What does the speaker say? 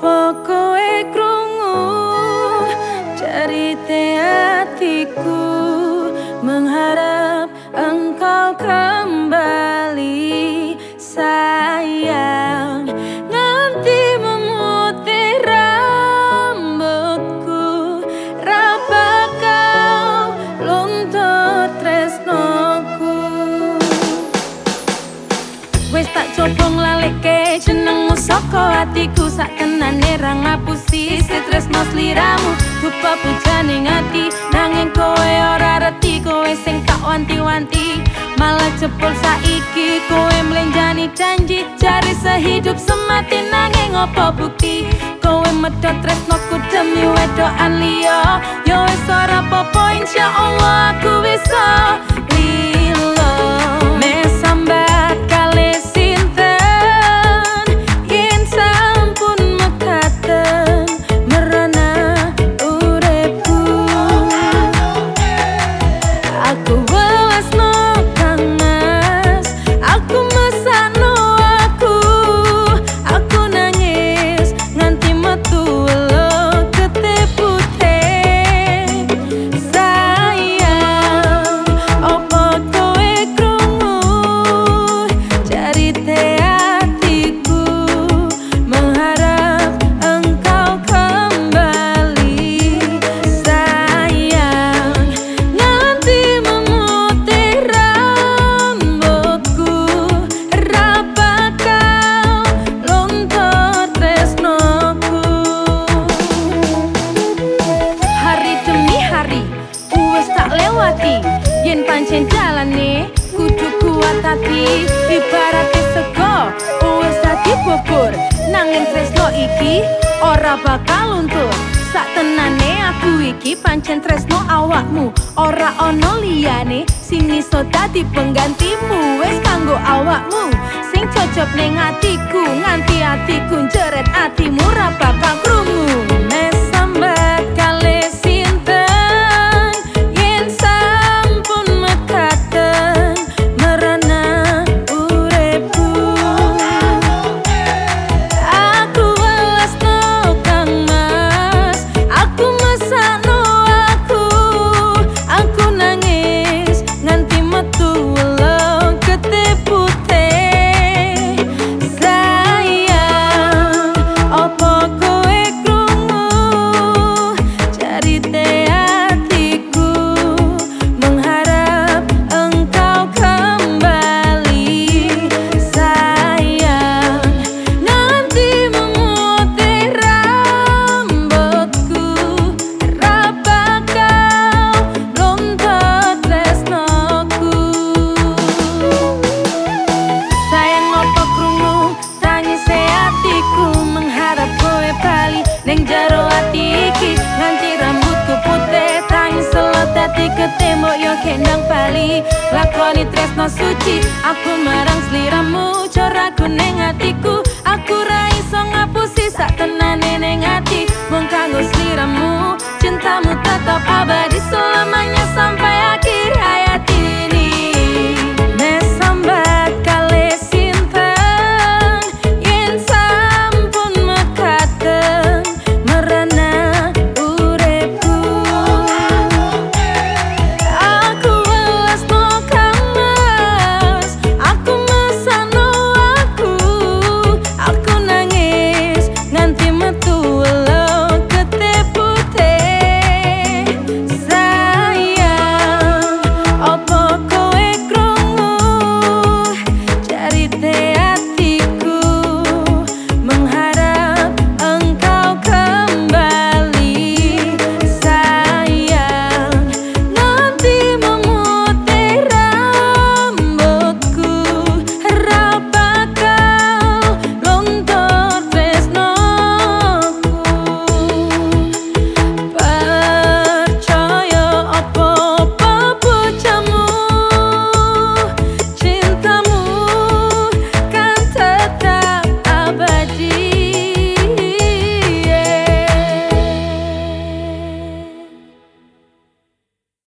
Apa kowe krungu cerita hatiku saka hatiku sak tenane ra ngapusi tresno sliramu dupa pujane ngati. Nanging kowe ora reti kowe sing tak wanti-wanti. Malah jebol saiki kowe mlenjani janji cari sehidup semati. Nanging opo bukti? Kowe medhot tresnoku demi wedokan liya. Yo wis ora popo insyaallah aku yen pancen jalane kudu kuat hati ibarat sego. Wis dadi bubur nanging tresno iki ora bakal luntur. Sak tenane aku iki pancen tresno awakmu ora ana liyane sing iso dadi penggantimu. Wis kanggo awakmu sing cocok ning atiku nganti atiku jeret atimu ra bakal krungu Neng jaro ati iki nganti rambutku putih tang selot dadi ketemu yo kendang bali. Lakoni tresno suci aku marang sliramu coraku neng atiku. Aku ra iso ngapusi sak tenane neng ati mung kanggo sliramu cintamu tetap